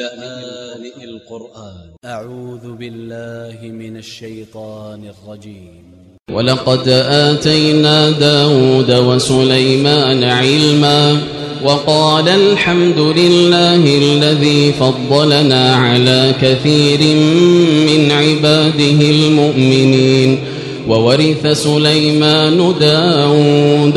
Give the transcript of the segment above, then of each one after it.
لآن القرآن. أ ع و ذ ب ا ل ل ه من ا ل ش ي ط ا ن ا ل ج ي م ولقد آتينا داود وسليمان علما وقال الحمد لله الذي فضلنا على كثير من عباده المؤمنين وورث سليمان داود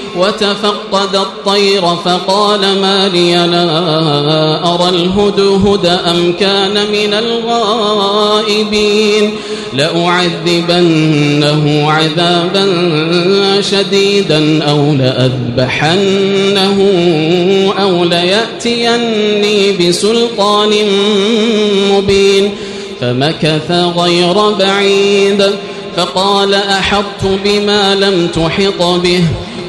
وتفقد الطير فقال ما لي لا أرى الهدهد أم كان من الغائبين لأعذبنه عذابا شديدا أو لأذبحنه أو ليأتيني بسلطان مبين فمكث غير بعيد فقال أحطت بما لم تحط به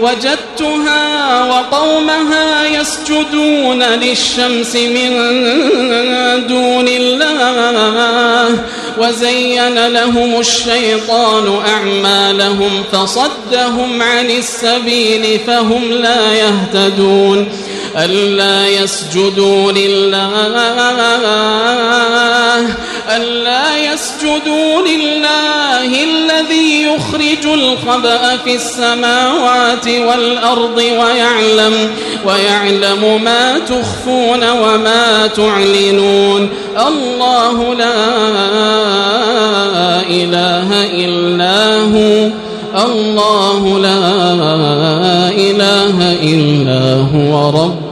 وجدتها وقومها يسجدون للشمس من دون الله وزين لهم الشيطان أعمالهم فصدهم عن السبيل فهم لا يهتدون ألا يسجدوا لله ألا يسجدوا لله يخرج الخبأ في السماوات والأرض ويعلم ويعلم ما تخفون وما تعلنون. الله لا إله إلا هو. الله لا إله إلا هو.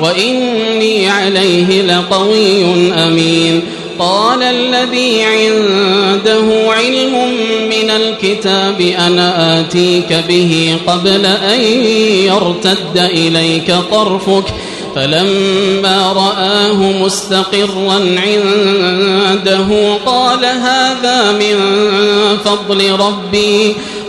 وإني عليه لقوي أمين. قال الذي عنده علم من الكتاب أنا آتيك به قبل أن يرتد إليك طرفك. فلما رآه مستقرا عنده قال هذا من فضل ربي.